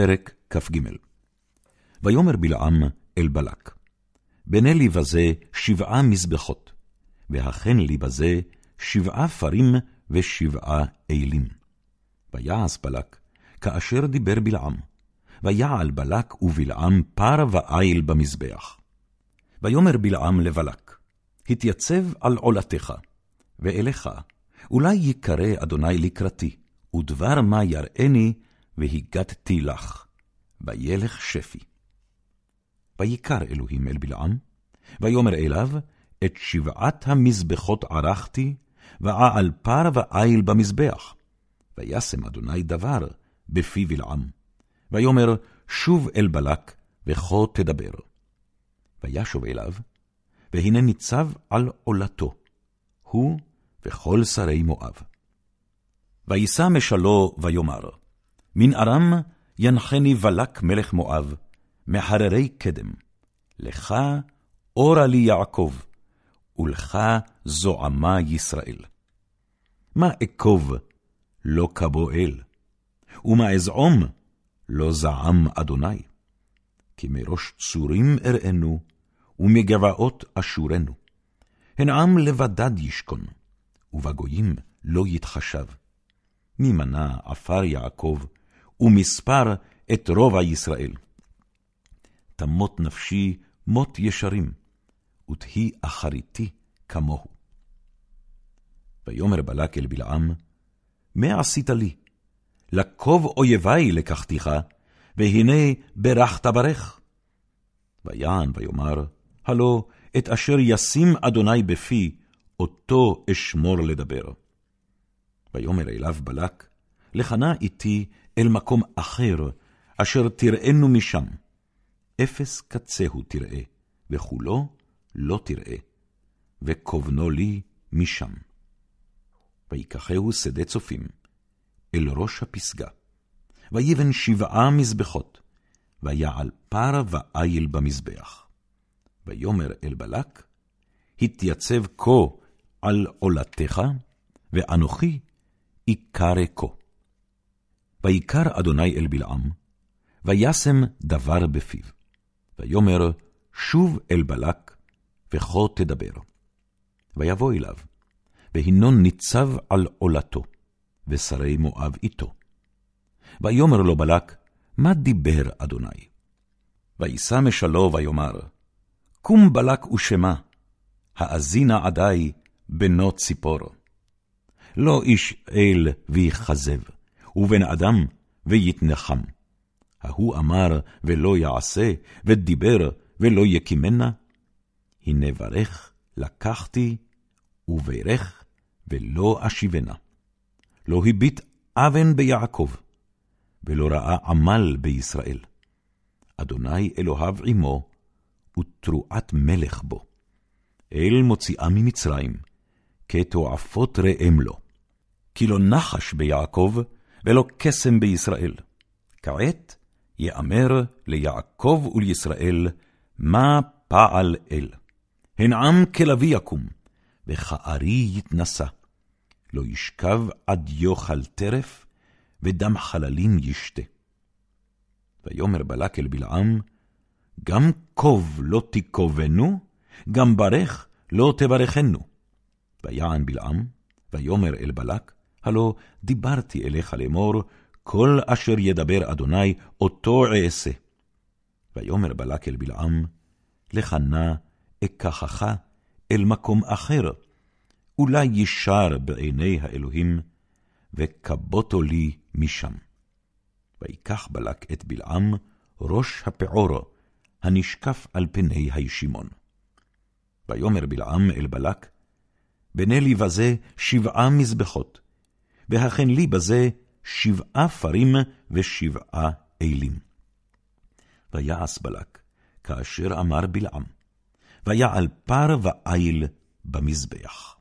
פרק כ"ג ויאמר בלעם אל בלק, בנה לי בזה שבעה מזבחות, והכן לי בזה שבעה פרים ושבעה אלים. ויעש בלק, כאשר דיבר בלעם, ויעל בלק ובלעם פר ואיל במזבח. ויאמר בלעם לבלק, התייצב על עולתך, ואליך, אולי יקרא אדוני לקראתי, ודבר מה יראני, והגדתי לך, וילך שפי. ויקר אלוהים אל בלעם, ויאמר אליו, את שבעת המזבחות ערכתי, ועל פר ואיל במזבח. וישם אדוני דבר בפי בלעם. ויאמר, שוב אל בלק, וכה תדבר. וישוב אליו, והנה ניצב על עולתו, הוא וכל שרי מואב. וישא משלו ויאמר, מן ארם ינחני בלק מלך מואב, מחררי קדם. לך אורה לי יעקב, ולך זועמה ישראל. מה אקוב לא כבו אל, ומה אזעום לא זעם אדוני. כי מראש צורים אראנו, ומגבעות אשורנו. הן עם לבדד ישכון, ובגויים לא יתחשב. מי מנה עפר יעקב, ומספר את רובע ישראל. תמות נפשי מות ישרים, ותהי אחריתי כמוהו. ויאמר בלק אל בלעם, מה עשית לי? לקוב אויבי לקחתיך, והנה ברכת ברך. ויען ויאמר, הלא את אשר ישים אדוני בפי, אותו אשמור לדבר. ויאמר אליו בלק, לכנה איתי אל מקום אחר, אשר תראינו משם. אפס קצהו תראה, וכולו לא תראה, וכובנו לי משם. ויקחהו שדה צופים, אל ראש הפסגה, ויבן שבעה מזבחות, ויעל פר ואיל במזבח. ויאמר אל בלק, התייצב כה על עולתך, ואנוכי אקרא כה. ויקר אדוני אל בלעם, וישם דבר בפיו. ויאמר, שוב אל בלק, וכה תדבר. ויבוא אליו, והנון ניצב על עולתו, ושרי מואב איתו. ויאמר לו בלק, מה דיבר אדוני? וישא משלו ויאמר, קום בלק ושמע, האזינה עדי בנו ציפור. לא איש אל ויכזב, ובן אדם ויתנחם. ההוא אמר ולא יעשה, ודיבר ולא יקימנה. הנה ברך לקחתי, וברך ולא אשיבנה. לא הביט אבן ביעקב, ולא ראה עמל בישראל. אדוני אלוהיו עמו, ותרועת מלך בו. אל מוציאה ממצרים, כתועפות ראם לו. כי לא נחש ביעקב, ולא קסם בישראל. כעת יאמר ליעקב ולישראל, מה פעל אל. הן עם כלביא יקום, וכארי יתנשא. לא ישכב עד יאכל טרף, ודם חללים ישתה. ויאמר בלק אל בלעם, גם קוב לא תקובנו, גם ברך לא תברכנו. ויען בלעם, ויאמר אל בלק, הלא דיברתי אליך לאמור, כל אשר ידבר אדוני, אותו אעשה. ויאמר בלק אל בלעם, לך נא אקחך אל מקום אחר, אולי ישר בעיני האלוהים, וכבותו לי משם. ויקח בלק את בלעם, ראש הפעור, הנשקף על פני הישימון. ויאמר בלעם אל בלק, בנה לי בזה שבעה מזבחות, והכן לי בזה שבעה פרים ושבעה אלים. ויעש בלק, כאשר אמר בלעם, ויעל פר ואיל במזבח.